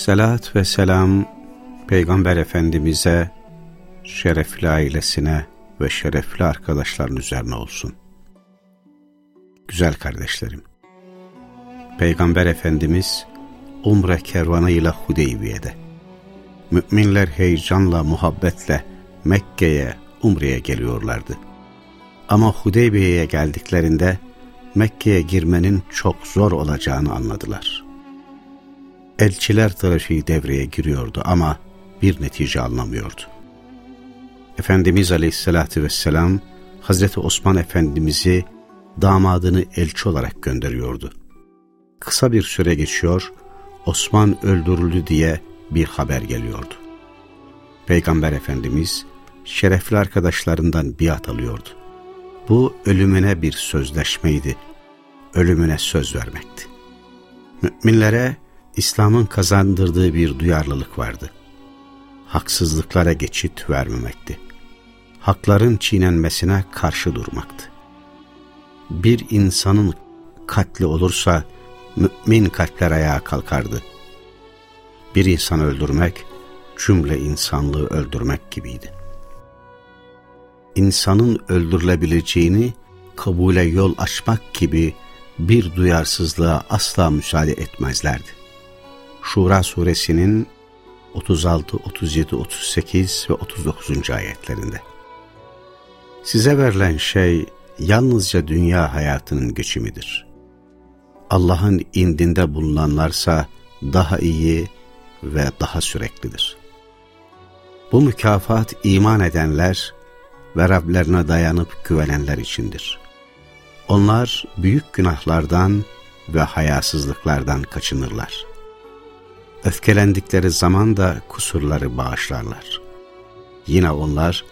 Selat ve selam Peygamber Efendimiz'e, şerefli ailesine ve şerefli arkadaşların üzerine olsun. Güzel kardeşlerim, Peygamber Efendimiz Umre kervanıyla Hudeybiye'de. Müminler heyecanla, muhabbetle Mekke'ye, Umre'ye geliyorlardı. Ama Hudeybiye'ye geldiklerinde Mekke'ye girmenin çok zor olacağını anladılar. Elçiler trafiği devreye giriyordu ama bir netice alınamıyordu. Efendimiz Aleyhisselatü Vesselam Hazreti Osman Efendimiz'i damadını elçi olarak gönderiyordu. Kısa bir süre geçiyor, Osman öldürüldü diye bir haber geliyordu. Peygamber Efendimiz şerefli arkadaşlarından biat alıyordu. Bu ölümüne bir sözleşmeydi. Ölümüne söz vermekti. Müminlere İslam'ın kazandırdığı bir duyarlılık vardı. Haksızlıklara geçit vermemekti. Hakların çiğnenmesine karşı durmaktı. Bir insanın katli olursa mümin kalpler ayağa kalkardı. Bir insanı öldürmek, cümle insanlığı öldürmek gibiydi insanın öldürülebileceğini kabule yol açmak gibi bir duyarsızlığa asla müsaade etmezlerdi. Şura suresinin 36, 37, 38 ve 39. ayetlerinde. Size verilen şey yalnızca dünya hayatının geçimidir. Allah'ın indinde bulunanlarsa daha iyi ve daha süreklidir. Bu mükafat iman edenler ve Rablerine dayanıp güvenenler içindir. Onlar büyük günahlardan ve hayasızlıklardan kaçınırlar. Öfkelendikleri zaman da kusurları bağışlarlar. Yine onlar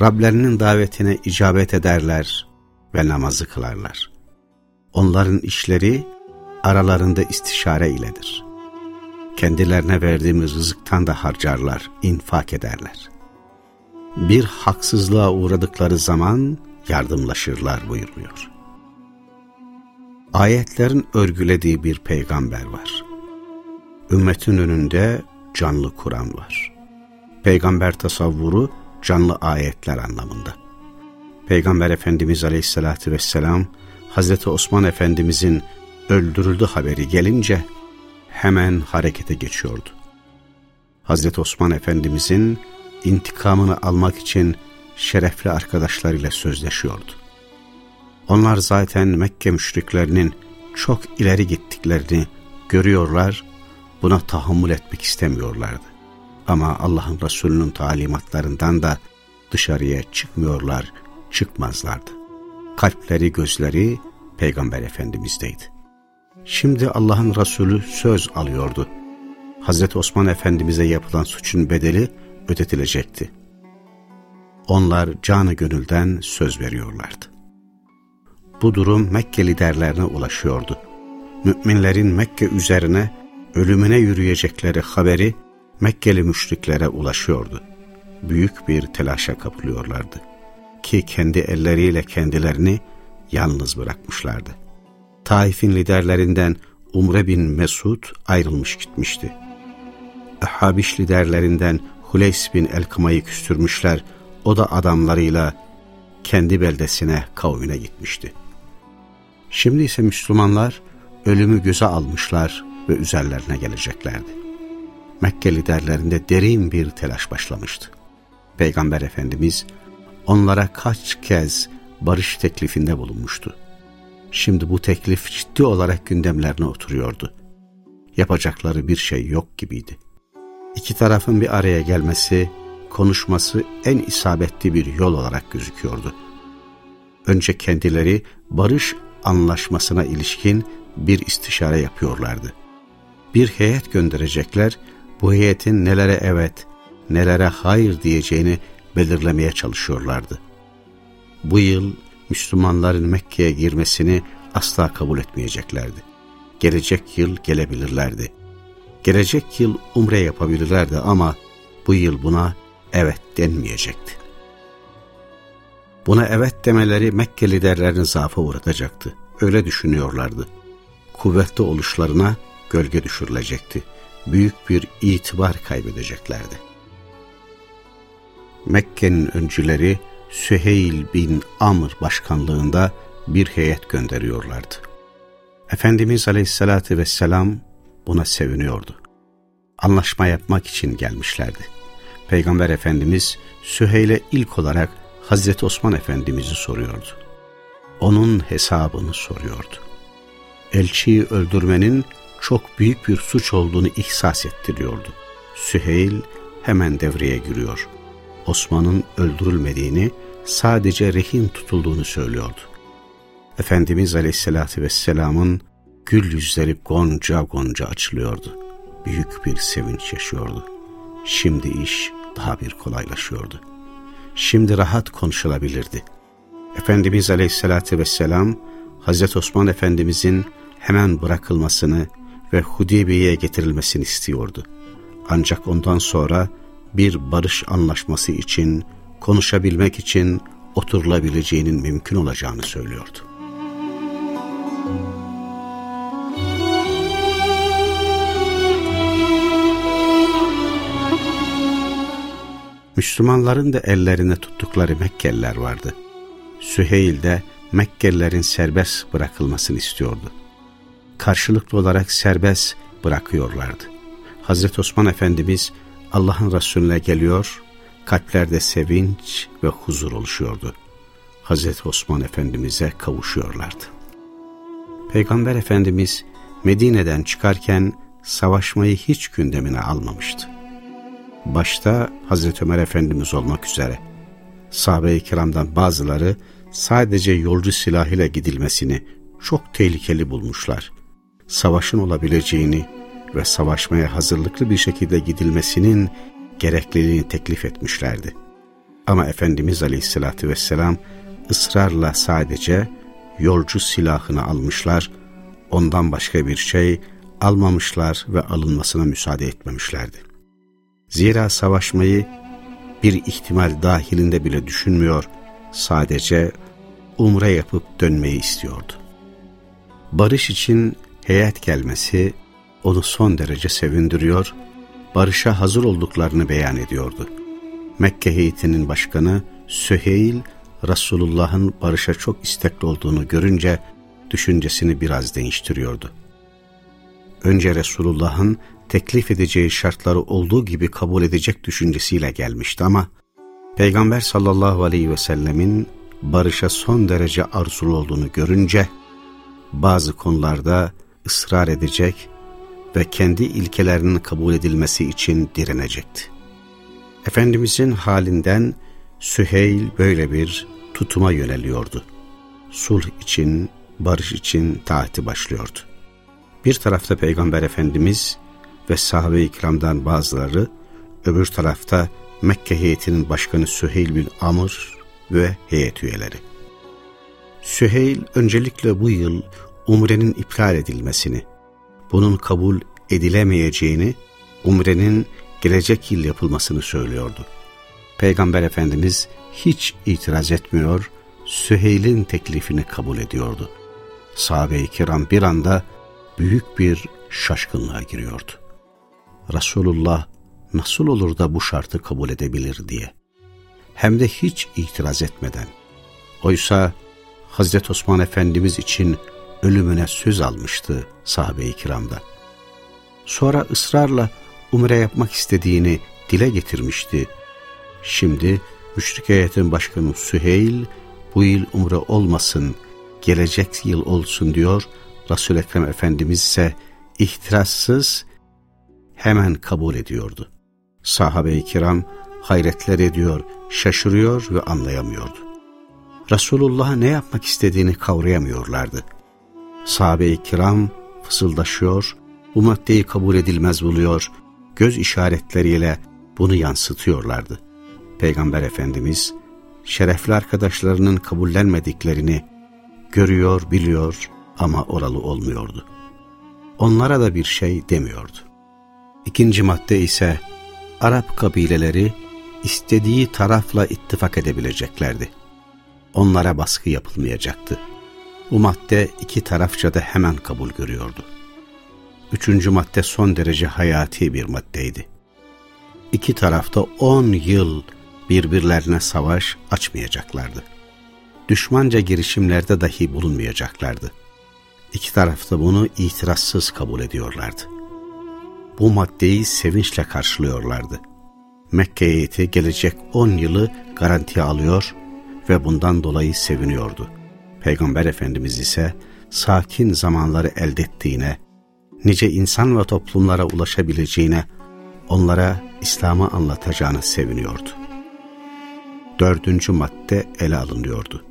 Rablerinin davetine icabet ederler ve namazı kılarlar. Onların işleri aralarında istişare iledir. Kendilerine verdiğimiz rızıktan da harcarlar, infak ederler bir haksızlığa uğradıkları zaman yardımlaşırlar buyuruyor. Ayetlerin örgülediği bir peygamber var. Ümmetin önünde canlı Kur'an var. Peygamber tasavvuru canlı ayetler anlamında. Peygamber Efendimiz Aleyhisselatü Vesselam Hazreti Osman Efendimizin öldürüldü haberi gelince hemen harekete geçiyordu. Hazreti Osman Efendimizin intikamını almak için şerefli arkadaşlarıyla sözleşiyordu. Onlar zaten Mekke müşriklerinin çok ileri gittiklerini görüyorlar, buna tahammül etmek istemiyorlardı. Ama Allah'ın Resulü'nün talimatlarından da dışarıya çıkmıyorlar, çıkmazlardı. Kalpleri, gözleri Peygamber Efendimiz'deydi. Şimdi Allah'ın Resulü söz alıyordu. Hazreti Osman Efendimiz'e yapılan suçun bedeli ödetilecekti. Onlar canı gönülden söz veriyorlardı. Bu durum Mekke liderlerine ulaşıyordu. Müminlerin Mekke üzerine ölümüne yürüyecekleri haberi Mekkeli müşriklere ulaşıyordu. Büyük bir telaşa kapılıyorlardı. Ki kendi elleriyle kendilerini yalnız bırakmışlardı. Taif'in liderlerinden Umre bin Mesud ayrılmış gitmişti. Habiş liderlerinden Huleys bin Elkıma'yı küstürmüşler, o da adamlarıyla kendi beldesine, kavmine gitmişti. Şimdi ise Müslümanlar ölümü göze almışlar ve üzerlerine geleceklerdi. Mekke liderlerinde derin bir telaş başlamıştı. Peygamber Efendimiz onlara kaç kez barış teklifinde bulunmuştu. Şimdi bu teklif ciddi olarak gündemlerine oturuyordu. Yapacakları bir şey yok gibiydi iki tarafın bir araya gelmesi, konuşması en isabetli bir yol olarak gözüküyordu. Önce kendileri barış anlaşmasına ilişkin bir istişare yapıyorlardı. Bir heyet gönderecekler, bu heyetin nelere evet, nelere hayır diyeceğini belirlemeye çalışıyorlardı. Bu yıl Müslümanların Mekke'ye girmesini asla kabul etmeyeceklerdi. Gelecek yıl gelebilirlerdi. Gelecek yıl umre yapabilirlerdi ama bu yıl buna evet denmeyecekti. Buna evet demeleri Mekke liderlerini zaafa uğratacaktı. Öyle düşünüyorlardı. Kuvvetli oluşlarına gölge düşürülecekti. Büyük bir itibar kaybedeceklerdi. Mekke'nin öncüleri Süheyl bin Amr başkanlığında bir heyet gönderiyorlardı. Efendimiz Aleyhisselatü Vesselam buna seviniyordu. Anlaşma yapmak için gelmişlerdi. Peygamber Efendimiz Süheyl'e ilk olarak Hazreti Osman Efendimiz'i soruyordu. Onun hesabını soruyordu. Elçiyi öldürmenin çok büyük bir suç olduğunu ihsas ettiriyordu. Süheyl hemen devreye giriyor. Osman'ın öldürülmediğini, sadece rehin tutulduğunu söylüyordu. Efendimiz Aleyhisselatü Vesselam'ın gül yüzleri gonca gonca açılıyordu. Büyük bir sevinç yaşıyordu. Şimdi iş daha bir kolaylaşıyordu. Şimdi rahat konuşulabilirdi. Efendimiz Aleyhisselatü Vesselam, Hazreti Osman Efendimizin hemen bırakılmasını ve Hudeybiye'ye getirilmesini istiyordu. Ancak ondan sonra bir barış anlaşması için, konuşabilmek için oturulabileceğinin mümkün olacağını söylüyordu. Müslümanların da ellerine tuttukları Mekkeliler vardı. Süheyl de Mekkelilerin serbest bırakılmasını istiyordu. Karşılıklı olarak serbest bırakıyorlardı. Hazreti Osman Efendimiz Allah'ın Resulüne geliyor, kalplerde sevinç ve huzur oluşuyordu. Hazreti Osman Efendimiz'e kavuşuyorlardı. Peygamber Efendimiz Medine'den çıkarken savaşmayı hiç gündemine almamıştı. Başta Hazreti Ömer Efendimiz olmak üzere sahabe-i kiramdan bazıları sadece yolcu silahıyla gidilmesini çok tehlikeli bulmuşlar. Savaşın olabileceğini ve savaşmaya hazırlıklı bir şekilde gidilmesinin gerekliliğini teklif etmişlerdi. Ama Efendimiz Aleyhisselatü Vesselam ısrarla sadece yolcu silahını almışlar, ondan başka bir şey almamışlar ve alınmasına müsaade etmemişlerdi. Zira savaşmayı bir ihtimal dahilinde bile düşünmüyor, sadece umre yapıp dönmeyi istiyordu. Barış için heyet gelmesi onu son derece sevindiriyor, barışa hazır olduklarını beyan ediyordu. Mekke heyetinin başkanı Süheyl, Resulullah'ın barışa çok istekli olduğunu görünce düşüncesini biraz değiştiriyordu. Önce Resulullah'ın teklif edeceği şartları olduğu gibi kabul edecek düşüncesiyle gelmişti ama Peygamber sallallahu aleyhi ve sellemin barışa son derece arzulu olduğunu görünce bazı konularda ısrar edecek ve kendi ilkelerinin kabul edilmesi için direnecekti. Efendimizin halinden Süheyl böyle bir tutuma yöneliyordu. Sulh için, barış için taati başlıyordu. Bir tarafta Peygamber Efendimiz ve sahabe-i kiramdan bazıları, öbür tarafta Mekke heyetinin başkanı Süheyl bin Amr ve heyet üyeleri. Süheyl öncelikle bu yıl umrenin iptal edilmesini, bunun kabul edilemeyeceğini, umrenin gelecek yıl yapılmasını söylüyordu. Peygamber Efendimiz hiç itiraz etmiyor, Süheyl'in teklifini kabul ediyordu. Sahabe-i kiram bir anda büyük bir şaşkınlığa giriyordu. Resulullah nasıl olur da bu şartı kabul edebilir diye. Hem de hiç itiraz etmeden. Oysa Hazreti Osman Efendimiz için ölümüne söz almıştı sahabe-i kiramda. Sonra ısrarla umre yapmak istediğini dile getirmişti. Şimdi müşrik heyetin başkanı Süheyl bu yıl umre olmasın, gelecek yıl olsun diyor. Resul-i Ekrem Efendimiz ise ihtirassız hemen kabul ediyordu. Sahabe-i kiram hayretler ediyor, şaşırıyor ve anlayamıyordu. Resulullah'a ne yapmak istediğini kavrayamıyorlardı. Sahabe-i kiram fısıldaşıyor, bu maddeyi kabul edilmez buluyor, göz işaretleriyle bunu yansıtıyorlardı. Peygamber Efendimiz, şerefli arkadaşlarının kabullenmediklerini görüyor, biliyor ama oralı olmuyordu. Onlara da bir şey demiyordu. İkinci madde ise Arap kabileleri istediği tarafla ittifak edebileceklerdi. Onlara baskı yapılmayacaktı. Bu madde iki tarafça da hemen kabul görüyordu. Üçüncü madde son derece hayati bir maddeydi. İki tarafta on yıl birbirlerine savaş açmayacaklardı. Düşmanca girişimlerde dahi bulunmayacaklardı. İki tarafta bunu itirazsız kabul ediyorlardı. Bu maddeyi sevinçle karşılıyorlardı. Mekke heyeti gelecek on yılı garantiye alıyor ve bundan dolayı seviniyordu. Peygamber Efendimiz ise sakin zamanları elde ettiğine, nice insan ve toplumlara ulaşabileceğine, onlara İslam'ı anlatacağına seviniyordu. Dördüncü madde ele alınıyordu.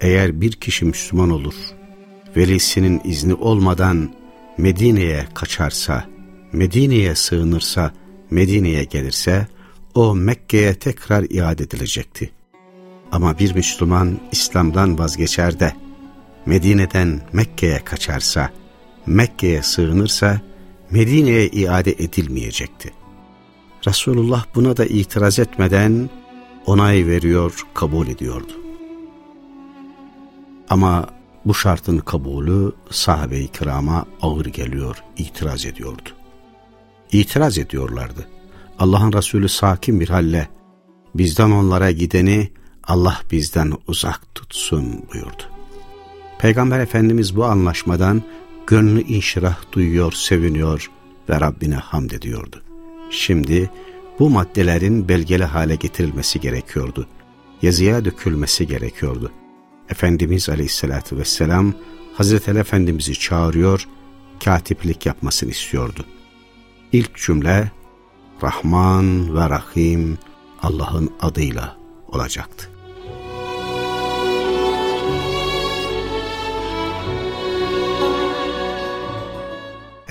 Eğer bir kişi Müslüman olur, velisinin izni olmadan Medine'ye kaçarsa, Medine'ye sığınırsa, Medine'ye gelirse, o Mekke'ye tekrar iade edilecekti. Ama bir Müslüman İslam'dan vazgeçer de, Medine'den Mekke'ye kaçarsa, Mekke'ye sığınırsa, Medine'ye iade edilmeyecekti. Resulullah buna da itiraz etmeden onay veriyor, kabul ediyordu. Ama bu şartın kabulü sahabe-i kirama ağır geliyor, itiraz ediyordu. İtiraz ediyorlardı. Allah'ın Resulü sakin bir halle, bizden onlara gideni Allah bizden uzak tutsun buyurdu. Peygamber Efendimiz bu anlaşmadan gönlü inşirah duyuyor, seviniyor ve Rabbine hamd ediyordu. Şimdi bu maddelerin belgeli hale getirilmesi gerekiyordu. Yazıya dökülmesi gerekiyordu. Efendimiz Aleyhisselatü Vesselam Hazreti Efendimiz'i çağırıyor, katiplik yapmasını istiyordu. İlk cümle Rahman ve Rahim Allah'ın adıyla olacaktı.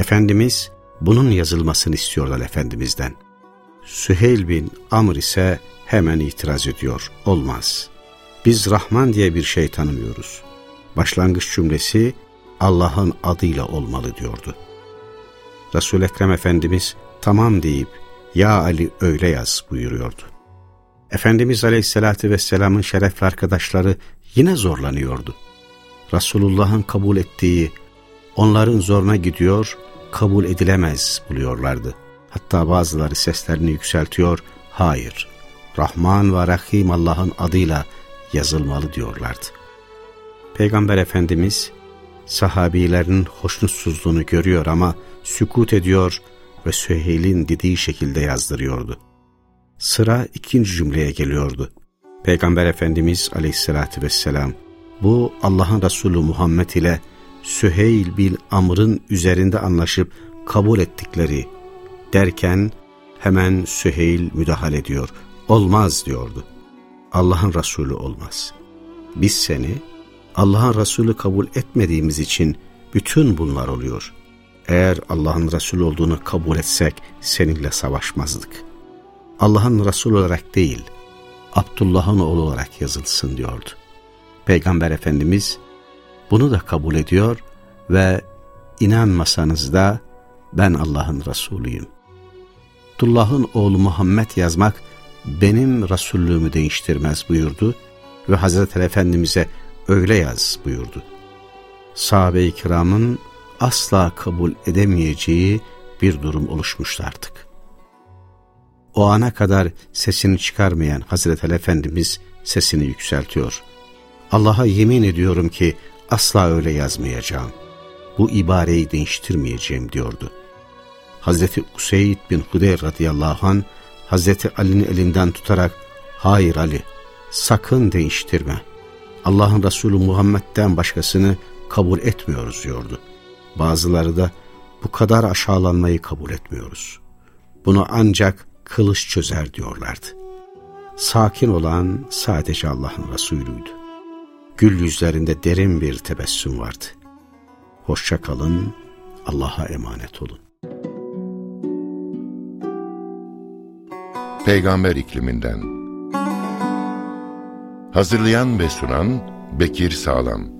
Efendimiz bunun yazılmasını istiyorlar Efendimiz'den. Süheyl bin Amr ise hemen itiraz ediyor. Olmaz. Biz Rahman diye bir şey tanımıyoruz. Başlangıç cümlesi Allah'ın adıyla olmalı diyordu. resul Ekrem Efendimiz tamam deyip ya Ali öyle yaz buyuruyordu. Efendimiz Aleyhisselatü Vesselam'ın şerefli arkadaşları yine zorlanıyordu. Resulullah'ın kabul ettiği onların zoruna gidiyor, kabul edilemez buluyorlardı. Hatta bazıları seslerini yükseltiyor, hayır, Rahman ve Rahim Allah'ın adıyla yazılmalı diyorlardı. Peygamber Efendimiz sahabilerin hoşnutsuzluğunu görüyor ama sükut ediyor ve Süheyl'in dediği şekilde yazdırıyordu. Sıra ikinci cümleye geliyordu. Peygamber Efendimiz aleyhissalatü vesselam bu Allah'ın Resulü Muhammed ile Süheyl bil Amr'ın üzerinde anlaşıp kabul ettikleri derken hemen Süheyl müdahale ediyor. Olmaz diyordu. Allah'ın Resulü olmaz. Biz seni Allah'ın Resulü kabul etmediğimiz için bütün bunlar oluyor. Eğer Allah'ın Resulü olduğunu kabul etsek seninle savaşmazdık. Allah'ın Resulü olarak değil, Abdullah'ın oğlu olarak yazılsın diyordu. Peygamber Efendimiz bunu da kabul ediyor ve inanmasanız da ben Allah'ın Resulüyüm. Abdullah'ın oğlu Muhammed yazmak benim Resullüğümü değiştirmez buyurdu ve Hazreti Efendimiz'e öyle yaz buyurdu. Sahabe-i kiramın asla kabul edemeyeceği bir durum oluşmuştu artık. O ana kadar sesini çıkarmayan Hazreti Efendimiz sesini yükseltiyor. Allah'a yemin ediyorum ki asla öyle yazmayacağım. Bu ibareyi değiştirmeyeceğim diyordu. Hazreti Useyd bin Hudeyr radıyallahu anh Hazreti Ali'nin elinden tutarak hayır Ali sakın değiştirme. Allah'ın Resulü Muhammed'den başkasını kabul etmiyoruz diyordu. Bazıları da bu kadar aşağılanmayı kabul etmiyoruz. Bunu ancak kılıç çözer diyorlardı. Sakin olan sadece Allah'ın Resulüydü. Gül yüzlerinde derin bir tebessüm vardı. Hoşça kalın, Allah'a emanet olun. Peygamber ikliminden Hazırlayan ve sunan Bekir Sağlam